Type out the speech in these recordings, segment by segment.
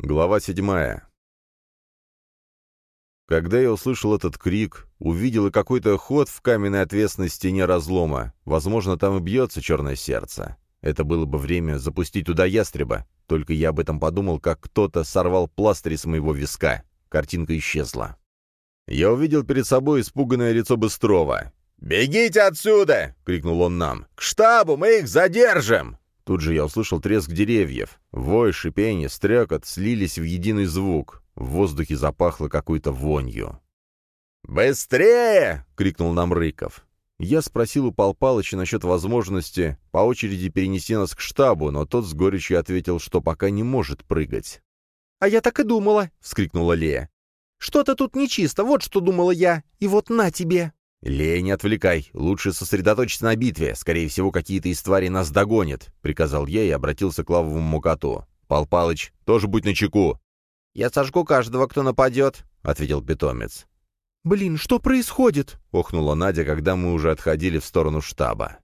Глава седьмая. Когда я услышал этот крик, увидел и какой-то ход в каменной отвесной стене разлома. Возможно, там и бьется черное сердце. Это было бы время запустить туда ястреба. Только я об этом подумал, как кто-то сорвал пластырь с моего виска. Картинка исчезла. Я увидел перед собой испуганное лицо Быстрова. «Бегите отсюда!» — крикнул он нам. «К штабу! Мы их задержим!» Тут же я услышал треск деревьев. Вой, шипение, стрекот слились в единый звук. В воздухе запахло какой-то вонью. «Быстрее!» — крикнул нам Рыков. Я спросил у Пал Палыча насчет возможности по очереди перенести нас к штабу, но тот с горечью ответил, что пока не может прыгать. «А я так и думала!» — вскрикнула Лея. «Что-то тут нечисто, вот что думала я, и вот на тебе!» «Лея, не отвлекай. Лучше сосредоточиться на битве. Скорее всего, какие-то из тварей нас догонят», — приказал я и обратился к лавовому коту. «Пал Палыч, тоже будь начеку». «Я сожгу каждого, кто нападет», — ответил питомец. «Блин, что происходит?» — охнула Надя, когда мы уже отходили в сторону штаба.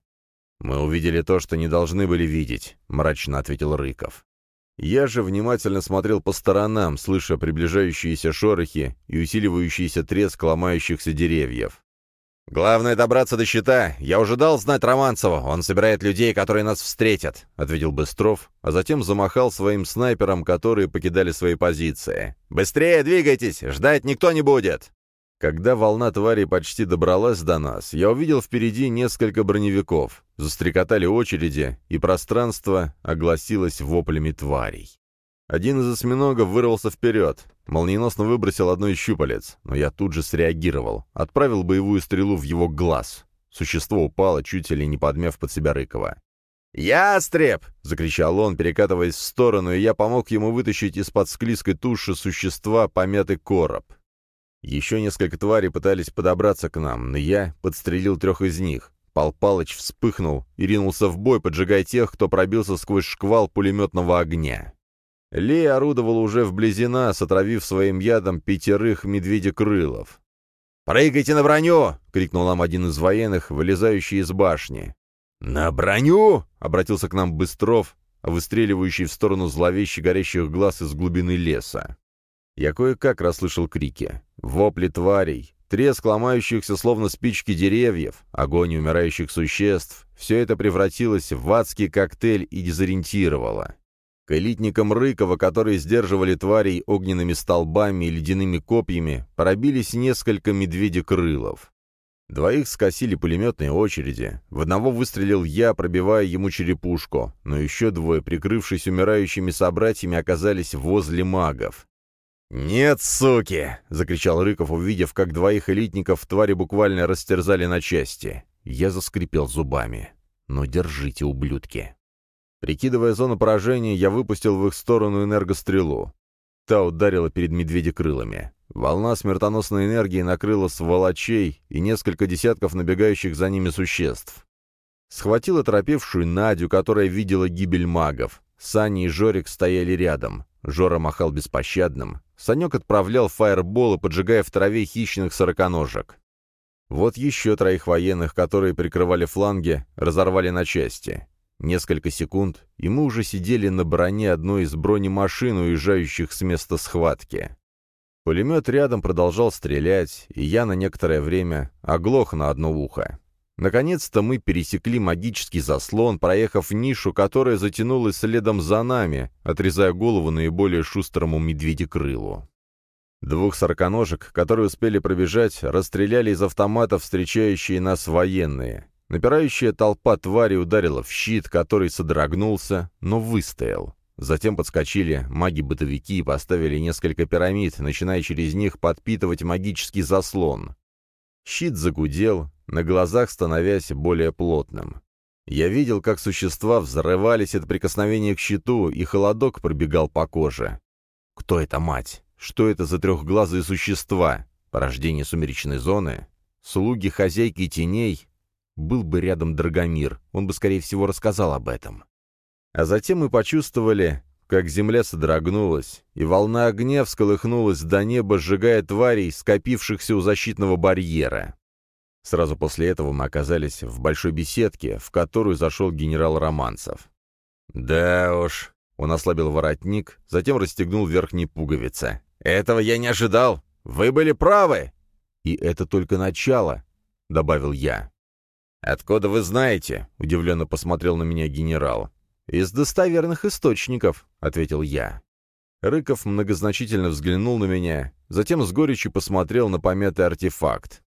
«Мы увидели то, что не должны были видеть», — мрачно ответил Рыков. Я же внимательно смотрел по сторонам, слыша приближающиеся шорохи и усиливающийся треск ломающихся деревьев. «Главное добраться до щита. Я уже дал знать Романцеву. Он собирает людей, которые нас встретят», — ответил Быстров, а затем замахал своим снайперам, которые покидали свои позиции. «Быстрее двигайтесь! Ждать никто не будет!» Когда волна тварей почти добралась до нас, я увидел впереди несколько броневиков. Застрекотали очереди, и пространство огласилось воплями тварей. Один из осьминогов вырвался вперед, молниеносно выбросил одно из щупалец, но я тут же среагировал, отправил боевую стрелу в его глаз. Существо упало, чуть ли не подмяв под себя Рыкова. «Ястреб!» — закричал он, перекатываясь в сторону, и я помог ему вытащить из-под склизкой туши существа помятый короб. Еще несколько тварей пытались подобраться к нам, но я подстрелил трех из них. Пал Палыч вспыхнул и ринулся в бой, поджигая тех, кто пробился сквозь шквал пулеметного огня. Ли орудовал уже вблизи нас, отравив своим ядом пятерых медведекрылов. «Прыгайте на броню!» — крикнул нам один из военных, вылезающий из башни. «На броню!» — обратился к нам Быстров, выстреливающий в сторону зловеще горящих глаз из глубины леса. Я кое-как расслышал крики. Вопли тварей, треск ломающихся словно спички деревьев, огонь умирающих существ — все это превратилось в адский коктейль и дезориентировало. К элитникам Рыкова, которые сдерживали тварей огненными столбами и ледяными копьями, пробились несколько медведекрылов. Двоих скосили пулеметные очереди. В одного выстрелил я, пробивая ему черепушку, но еще двое, прикрывшись умирающими собратьями, оказались возле магов. «Нет, суки!» — закричал Рыков, увидев, как двоих элитников твари буквально растерзали на части. Я заскрипел зубами. «Ну, держите, ублюдки!» Прикидывая зону поражения, я выпустил в их сторону энергострелу. Та ударила перед медведекрылами. Волна смертоносной энергии накрыла сволочей и несколько десятков набегающих за ними существ. Схватила торопевшую Надю, которая видела гибель магов. Сани и Жорик стояли рядом. Жора махал беспощадным. Санек отправлял фаерболы, поджигая в траве хищных сороконожек. Вот еще троих военных, которые прикрывали фланги, разорвали на части. Несколько секунд, и мы уже сидели на броне одной из бронемашин, уезжающих с места схватки. Пулемет рядом продолжал стрелять, и я на некоторое время оглох на одно ухо. Наконец-то мы пересекли магический заслон, проехав нишу, которая затянулась следом за нами, отрезая голову наиболее шустрому медведекрылу. Двух сороконожек, которые успели пробежать, расстреляли из автоматов встречающие нас военные. Напирающая толпа твари ударила в щит, который содрогнулся, но выстоял. Затем подскочили маги-бытовики и поставили несколько пирамид, начиная через них подпитывать магический заслон. Щит загудел, на глазах становясь более плотным. Я видел, как существа взрывались от прикосновения к щиту, и холодок пробегал по коже. Кто это мать? Что это за трехглазые существа? Порождение сумеречной зоны? Слуги хозяйки теней? Был бы рядом Драгомир, он бы, скорее всего, рассказал об этом. А затем мы почувствовали, как земля содрогнулась, и волна огня всколыхнулась до неба, сжигая тварей, скопившихся у защитного барьера. Сразу после этого мы оказались в большой беседке, в которую зашел генерал Романцев. «Да уж», Он ослабил воротник, затем расстегнул верхние пуговицы. «Этого я не ожидал! Вы были правы!» «И это только начало», — добавил я. «Откуда вы знаете?» — удивленно посмотрел на меня генерал. «Из достоверных источников», — ответил я. Рыков многозначительно взглянул на меня, затем с горечью посмотрел на помятый артефакт.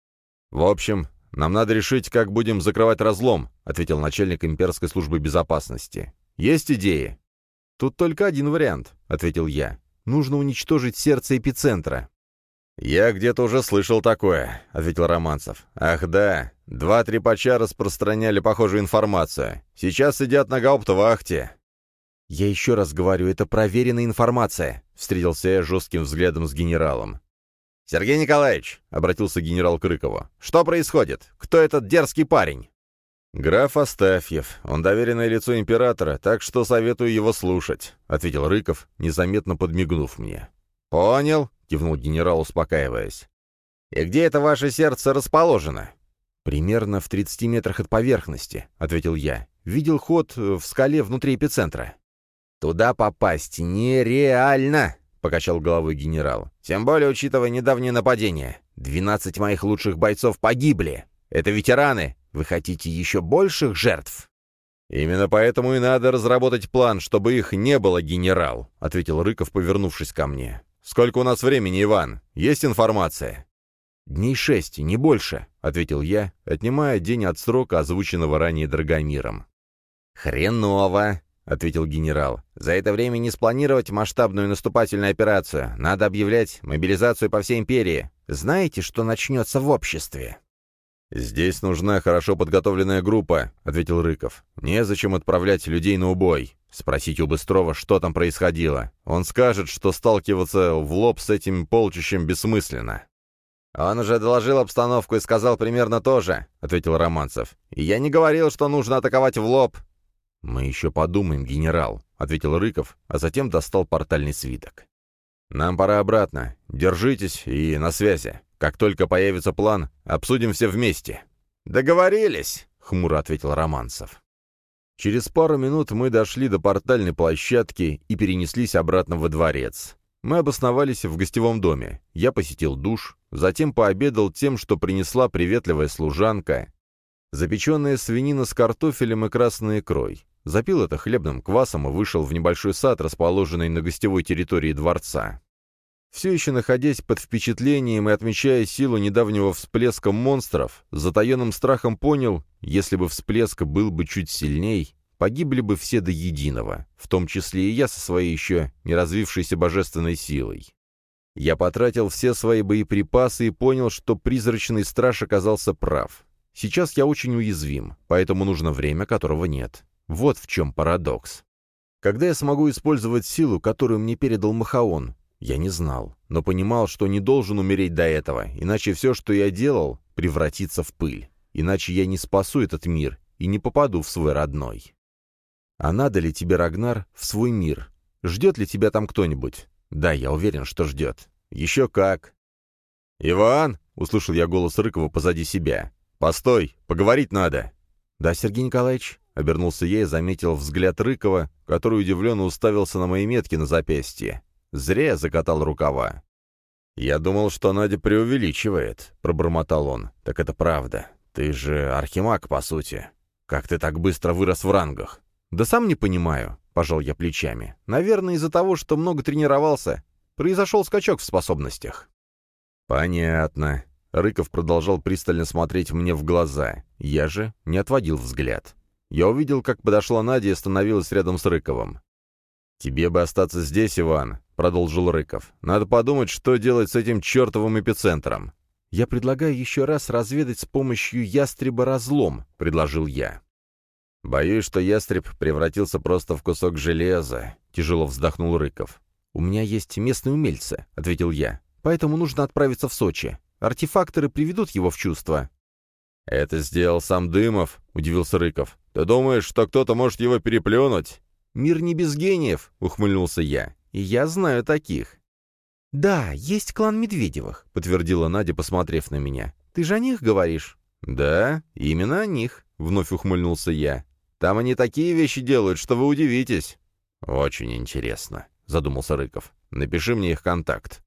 «В общем, нам надо решить, как будем закрывать разлом», — ответил начальник имперской службы безопасности. «Есть идеи?» «Тут только один вариант», — ответил я. «Нужно уничтожить сердце эпицентра». «Я где-то уже слышал такое», — ответил Романцев. «Ах да, два трепача распространяли похожую информацию. Сейчас сидят на гауптвахте». «Я еще раз говорю, это проверенная информация», — встретился я жестким взглядом с генералом. «Сергей Николаевич», — обратился генерал к Рыкову, — «что происходит? Кто этот дерзкий парень?» «Граф Астафьев. Он доверенное лицо императора, так что советую его слушать», — ответил Рыков, незаметно подмигнув мне. «Понял», — кивнул генерал, успокаиваясь. «И где это ваше сердце расположено?» «Примерно в 30 метрах от поверхности», — ответил я. «Видел ход в скале внутри эпицентра». «Туда попасть нереально», — покачал головой генерал. «Тем более, учитывая недавнее нападение. Двенадцать моих лучших бойцов погибли. Это ветераны. Вы хотите еще больших жертв?» «Именно поэтому и надо разработать план, чтобы их не было, генерал», — ответил Рыков, повернувшись ко мне. «Сколько у нас времени, Иван? Есть информация?» «Дней шесть, не больше», — ответил я, отнимая день от срока, озвученного ранее Драгомиром. «Хреново», — ответил генерал. «За это время не спланировать масштабную наступательную операцию. Надо объявлять мобилизацию по всей империи. Знаете, что начнется в обществе?» «Здесь нужна хорошо подготовленная группа», — ответил Рыков. «Незачем отправлять людей на убой. Спросите у Быстрова, что там происходило. Он скажет, что сталкиваться в лоб с этим полчищем бессмысленно». «Он уже доложил обстановку и сказал примерно то же», — ответил Романцев. «И я не говорил, что нужно атаковать в лоб. «Мы еще подумаем, генерал», — ответил Рыков, а затем достал портальный свиток. «Нам пора обратно. Держитесь и на связи. Как только появится план, обсудим все вместе». «Договорились», — хмуро ответил Романцев. Через пару минут мы дошли до портальной площадки и перенеслись обратно во дворец. Мы обосновались в гостевом доме. Я посетил душ, затем пообедал тем, что принесла приветливая служанка. Запеченная свинина с картофелем и красной икрой. Запил это хлебным квасом и вышел в небольшой сад, расположенный на гостевой территории дворца. Все еще находясь под впечатлением и отмечая силу недавнего всплеска монстров, затаенным страхом понял, если бы всплеск был бы чуть сильней, погибли бы все до единого, в том числе и я со своей еще не развившейся божественной силой. Я потратил все свои боеприпасы и понял, что призрачный страж оказался прав. Сейчас я очень уязвим, поэтому нужно время, которого нет. Вот в чем парадокс. Когда я смогу использовать силу, которую мне передал Махаон? Я не знал, но понимал, что не должен умереть до этого, иначе все, что я делал, превратится в пыль. Иначе я не спасу этот мир и не попаду в свой родной. А надо ли тебе, Рагнар, в свой мир? Ждет ли тебя там кто-нибудь? Да, я уверен, что ждет. Еще как. «Иван!» — услышал я голос Рыкова позади себя. «Постой, поговорить надо!» «Да, Сергей Николаевич?» Обернулся я и заметил взгляд Рыкова, который удивленно уставился на мои метки на запястье. Зря я закатал рукава. «Я думал, что Надя преувеличивает», — пробормотал он. «Так это правда. Ты же архимаг, по сути. Как ты так быстро вырос в рангах?» «Да сам не понимаю», — пожал я плечами. «Наверное, из-за того, что много тренировался. Произошел скачок в способностях». «Понятно». Рыков продолжал пристально смотреть мне в глаза. Я же не отводил взгляд. Я увидел, как подошла Надя и остановилась рядом с Рыковым. «Тебе бы остаться здесь, Иван», — продолжил Рыков. «Надо подумать, что делать с этим чертовым эпицентром». «Я предлагаю еще раз разведать с помощью ястреба разлом», — предложил я. «Боюсь, что ястреб превратился просто в кусок железа», — тяжело вздохнул Рыков. «У меня есть местные умельцы», — ответил я. «Поэтому нужно отправиться в Сочи. Артефакторы приведут его в чувство». «Это сделал сам Дымов», — удивился Рыков. «Ты думаешь, что кто-то может его переплюнуть?» «Мир не без гениев», — ухмыльнулся я. «И я знаю таких». «Да, есть клан Медведевых», — подтвердила Надя, посмотрев на меня. «Ты же о них говоришь?» «Да, именно о них», — вновь ухмыльнулся я. «Там они такие вещи делают, что вы удивитесь». «Очень интересно», — задумался Рыков. «Напиши мне их контакт».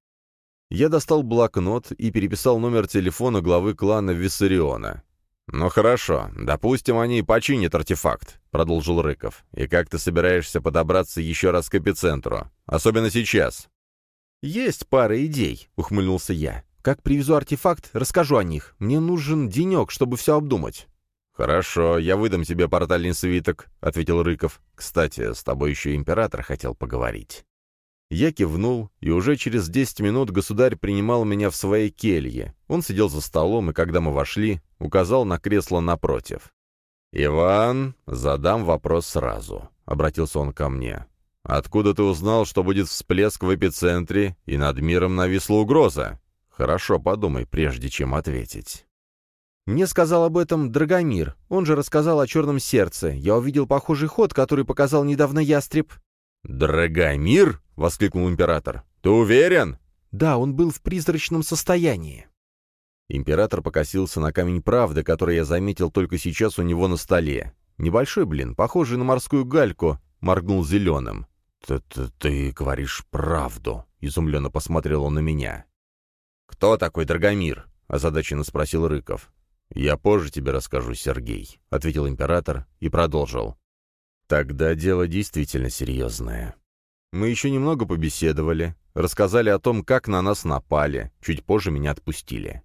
Я достал блокнот и переписал номер телефона главы клана Виссариона. «Ну хорошо, допустим, они починят артефакт», — продолжил Рыков. «И как ты собираешься подобраться еще раз к эпицентру? Особенно сейчас?» «Есть пара идей», — ухмыльнулся я. «Как привезу артефакт, расскажу о них. Мне нужен денек, чтобы все обдумать». «Хорошо, я выдам тебе портальный свиток», — ответил Рыков. «Кстати, с тобой еще император хотел поговорить». Я кивнул, и уже через десять минут государь принимал меня в своей келье. Он сидел за столом, и когда мы вошли, указал на кресло напротив. «Иван, задам вопрос сразу», — обратился он ко мне. «Откуда ты узнал, что будет всплеск в эпицентре, и над миром нависла угроза? Хорошо подумай, прежде чем ответить». Мне сказал об этом Драгомир. Он же рассказал о черном сердце. Я увидел похожий ход, который показал недавно ястреб. «Драгомир?» — воскликнул император. «Ты уверен?» «Да, он был в призрачном состоянии». Император покосился на камень правды, который я заметил только сейчас у него на столе. Небольшой, блин, похожий на морскую гальку, моргнул зеленым. «Ты, ты, ты говоришь правду», — изумленно посмотрел он на меня. «Кто такой Драгомир?» — озадаченно спросил Рыков. «Я позже тебе расскажу, Сергей», — ответил император и продолжил. Тогда дело действительно серьезное. Мы еще немного побеседовали, рассказали о том, как на нас напали, чуть позже меня отпустили.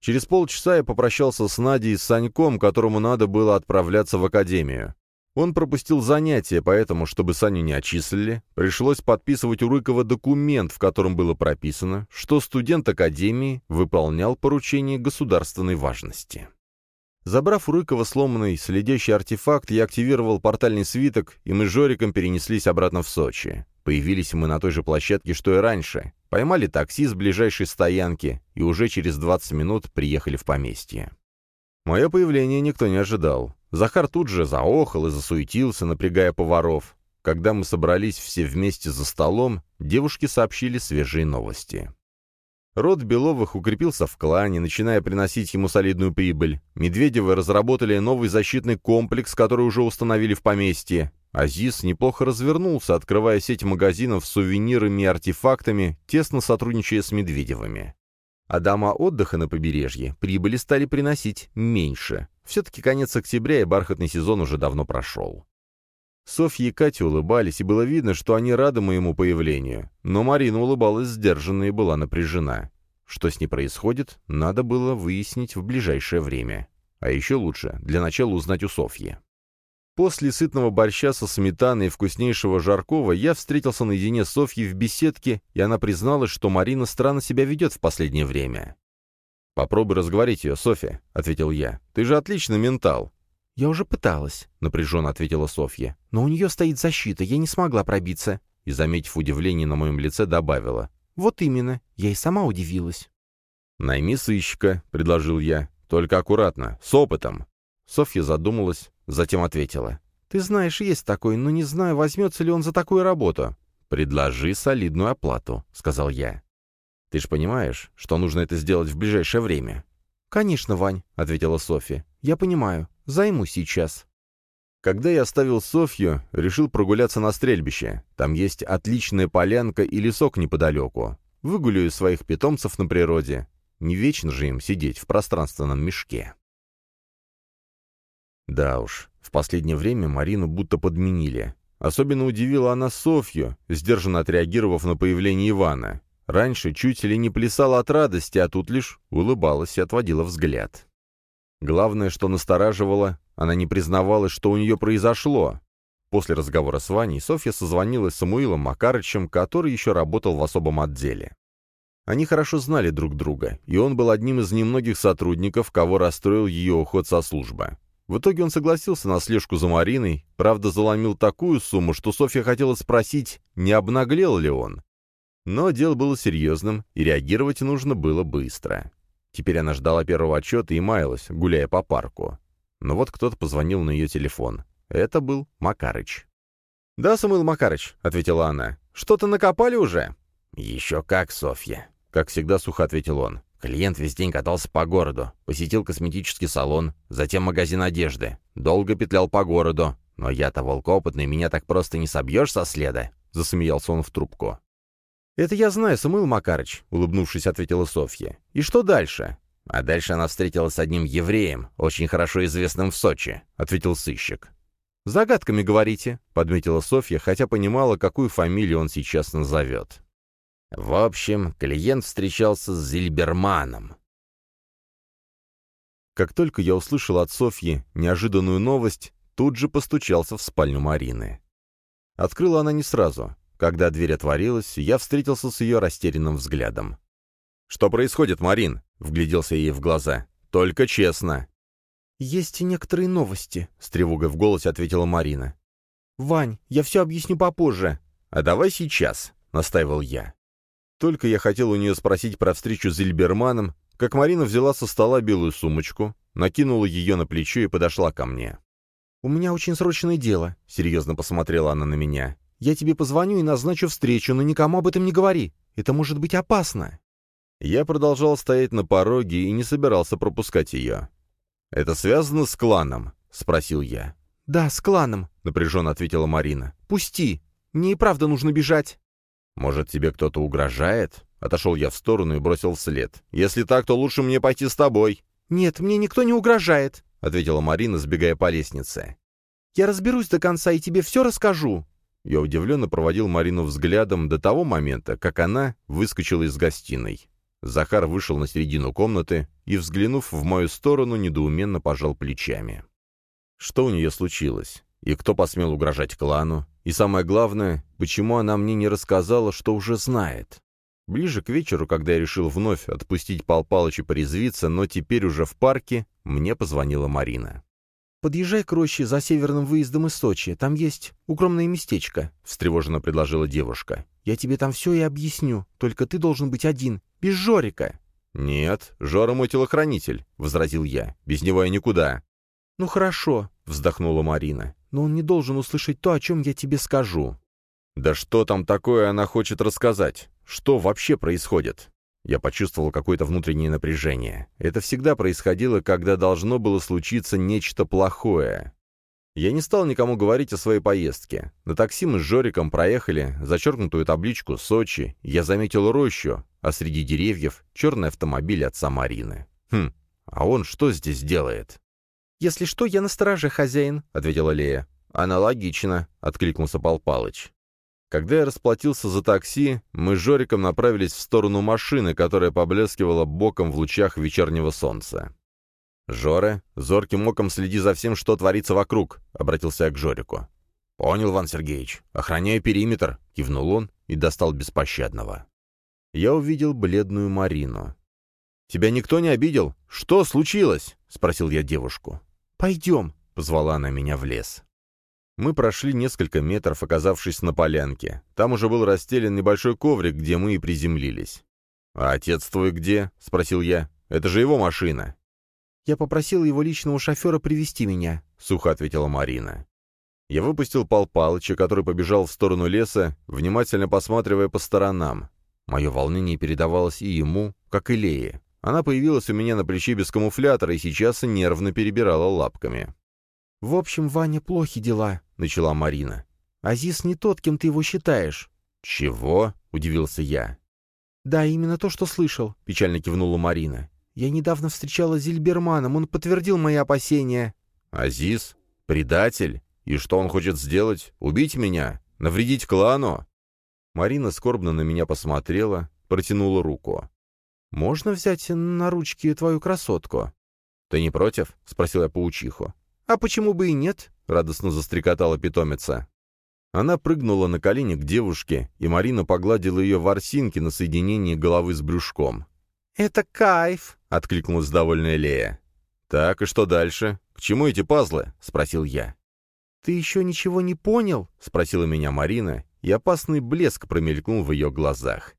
Через полчаса я попрощался с Надей и с Саньком, которому надо было отправляться в академию. Он пропустил занятия, поэтому, чтобы Саню не отчислили, пришлось подписывать у Рыкова документ, в котором было прописано, что студент академии выполнял поручение государственной важности. Забрав у Рыкова сломанный следящий артефакт, я активировал портальный свиток, и мы с Жориком перенеслись обратно в Сочи. Появились мы на той же площадке, что и раньше. Поймали такси с ближайшей стоянки и уже через 20 минут приехали в поместье. Мое появление никто не ожидал. Захар тут же заохал и засуетился, напрягая поваров. Когда мы собрались все вместе за столом, девушки сообщили свежие новости. Род Беловых укрепился в клане, начиная приносить ему солидную прибыль. Медведевы разработали новый защитный комплекс, который уже установили в поместье. Азиз неплохо развернулся, открывая сеть магазинов с сувенирами и артефактами, тесно сотрудничая с Медведевыми. А дома отдыха на побережье прибыли стали приносить меньше. Все-таки конец октября и бархатный сезон уже давно прошел. Софья и Катя улыбались, и было видно, что они рады моему появлению. Но Марина улыбалась сдержанно и была напряжена. Что с ней происходит, надо было выяснить в ближайшее время. А еще лучше, для начала узнать у Софьи. После сытного борща со сметаной и вкуснейшего жаркого я встретился наедине с Софьей в беседке, и она призналась, что Марина странно себя ведет в последнее время. «Попробуй разговорить ее, Софья», — ответил я. «Ты же отличный ментал. «Я уже пыталась», — напряженно ответила Софья. «Но у нее стоит защита, я не смогла пробиться». И, заметив удивление на моем лице, добавила. «Вот именно, я и сама удивилась». «Найми сыщика», — предложил я. «Только аккуратно, с опытом». Софья задумалась, затем ответила. «Ты знаешь, есть такой, но не знаю, возьмется ли он за такую работу». «Предложи солидную оплату», — сказал я. «Ты ж понимаешь, что нужно это сделать в ближайшее время?» «Конечно, Вань», — ответила Софья. «Я понимаю. Займу сейчас». Когда я оставил Софью, решил прогуляться на стрельбище. Там есть отличная полянка и лесок неподалеку. Выгуляю своих питомцев на природе. Не вечно же им сидеть в пространственном мешке. Да уж, в последнее время Марину будто подменили. Особенно удивила она Софью, сдержанно отреагировав на появление Ивана. Раньше чуть ли не плясала от радости, а тут лишь улыбалась и отводила взгляд. Главное, что настораживало, она не признавалась, что у нее произошло. После разговора с Ваней Софья созвонилась с Самуилом Макарычем, который еще работал в особом отделе. Они хорошо знали друг друга, и он был одним из немногих сотрудников, кого расстроил ее уход со службы. В итоге он согласился на слежку за Мариной, правда заломил такую сумму, что Софья хотела спросить, не обнаглел ли он. Но дело было серьезным, и реагировать нужно было быстро. Теперь она ждала первого отчета и маялась, гуляя по парку. Но вот кто-то позвонил на ее телефон. Это был Макарыч. «Да, Самуил Макарыч», — ответила она. «Что-то накопали уже?» «Еще как, Софья», — как всегда сухо ответил он. Клиент весь день катался по городу, посетил косметический салон, затем магазин одежды. Долго петлял по городу, «Но я-то волк опытный, меня так просто не собьешь со следа», — засмеялся он в трубку. «Это я знаю, Самуил Макарыч», — улыбнувшись, ответила Софья. «И что дальше?» «А дальше она встретилась с одним евреем, очень хорошо известным в Сочи», — ответил сыщик. «Загадками говорите», — подметила Софья, хотя понимала, какую фамилию он сейчас назовет. В общем, клиент встречался с Зильберманом. Как только я услышал от Софьи неожиданную новость, тут же постучался в спальню Марины. Открыла она не сразу. Когда дверь отворилась, я встретился с ее растерянным взглядом. «Что происходит, Марин?» — вгляделся ей в глаза. «Только честно». «Есть некоторые новости», — с тревогой в голосе ответила Марина. «Вань, я все объясню попозже». «А давай сейчас», — настаивал я. Только я хотел у нее спросить про встречу с Зильберманом, как Марина взяла со стола белую сумочку, накинула ее на плечо и подошла ко мне. «У меня очень срочное дело», — серьезно посмотрела она на меня. «Я тебе позвоню и назначу встречу, но никому об этом не говори. Это может быть опасно». Я продолжал стоять на пороге и не собирался пропускать ее. «Это связано с кланом?» — спросил я. «Да, с кланом», — напряженно ответила Марина. «Пусти. Мне и правда нужно бежать». «Может, тебе кто-то угрожает?» Отошел я в сторону и бросил вслед. «Если так, то лучше мне пойти с тобой». «Нет, мне никто не угрожает», — ответила Марина, сбегая по лестнице. «Я разберусь до конца и тебе все расскажу». Я удивленно проводил Марину взглядом до того момента, как она выскочила из гостиной. Захар вышел на середину комнаты и, взглянув в мою сторону, недоуменно пожал плечами. Что у нее случилось? И кто посмел угрожать клану? И самое главное, почему она мне не рассказала, что уже знает? Ближе к вечеру, когда я решил вновь отпустить Пал Палыча порезвиться, но теперь уже в парке, мне позвонила Марина. «Подъезжай к роще за северным выездом из Сочи. Там есть укромное местечко», — встревоженно предложила девушка. «Я тебе там все и объясню. Только ты должен быть один. Без Жорика!» «Нет, Жора мой телохранитель», — возразил я. «Без него я никуда». «Ну хорошо», — вздохнула Марина. «Но он не должен услышать то, о чем я тебе скажу». «Да что там такое она хочет рассказать? Что вообще происходит?» Я почувствовал какое-то внутреннее напряжение. Это всегда происходило, когда должно было случиться нечто плохое. Я не стал никому говорить о своей поездке. На такси мы с Жориком проехали зачеркнутую табличку «Сочи». Я заметил рощу, а среди деревьев черный автомобиль отца Марины. Хм, а он что здесь делает? «Если что, я на страже, хозяин», — ответила Лея. «Аналогично», — откликнулся Пал Палыч. Когда я расплатился за такси, мы с Жориком направились в сторону машины, которая поблескивала боком в лучах вечернего солнца. «Жора, зорким оком следи за всем, что творится вокруг», — обратился я к Жорику. «Понял, Ван Сергеевич. Охраняю периметр», — кивнул он и достал беспощадного. Я увидел бледную Марину. «Тебя никто не обидел? Что случилось?» — спросил я девушку. «Пойдем», — позвала она меня в лес. Мы прошли несколько метров, оказавшись на полянке. Там уже был расстелен небольшой коврик, где мы и приземлились. «А отец твой где?» — спросил я. «Это же его машина». «Я попросила его личного шофера привести меня», — сухо ответила Марина. Я выпустил Пал Палыча, который побежал в сторону леса, внимательно посматривая по сторонам. Мое волнение передавалось и ему, как и Лее. Она появилась у меня на плече без камуфлятора и сейчас нервно перебирала лапками. «В общем, Ваня, плохи дела», — начала Марина. «Азиз не тот, кем ты его считаешь». «Чего?» — удивился я. «Да, именно то, что слышал», — печально кивнула Марина. Я недавно встречалась с Зильберманом, он подтвердил мои опасения». «Азиз? Предатель? И что он хочет сделать? Убить меня? Навредить клану?» Марина скорбно на меня посмотрела, протянула руку. «Можно взять на ручки твою красотку?» «Ты не против?» — спросил я паучиху. «А почему бы и нет?» — радостно застрекотала питомица. Она прыгнула на колени к девушке, и Марина погладила ее ворсинки на соединении головы с брюшком. «Это кайф!» — откликнулась довольная Лея. «Так, и что дальше? К чему эти пазлы?» — спросил я. «Ты еще ничего не понял?» — спросила меня Марина, и опасный блеск промелькнул в ее глазах.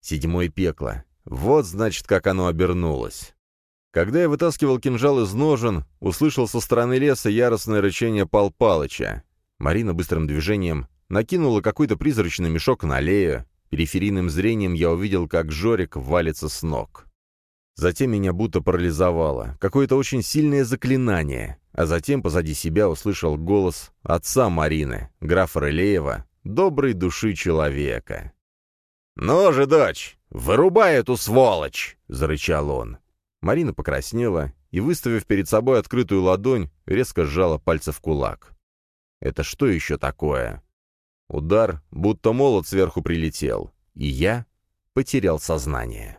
«Седьмое пекло. Вот, значит, как оно обернулось». Когда я вытаскивал кинжал из ножен, услышал со стороны леса яростное рычание Пал Палыча. Марина быстрым движением накинула какой-то призрачный мешок на Лею, Периферийным зрением я увидел, как Жорик валится с ног. Затем меня будто парализовало, какое-то очень сильное заклинание, а затем позади себя услышал голос отца Марины, графа Рылеева, доброй души человека. «Ну же, дочь, вырубай эту сволочь!» — зарычал он. Марина покраснела и, выставив перед собой открытую ладонь, резко сжала пальцы в кулак. «Это что еще такое?» Удар, будто молот сверху прилетел, и я потерял сознание.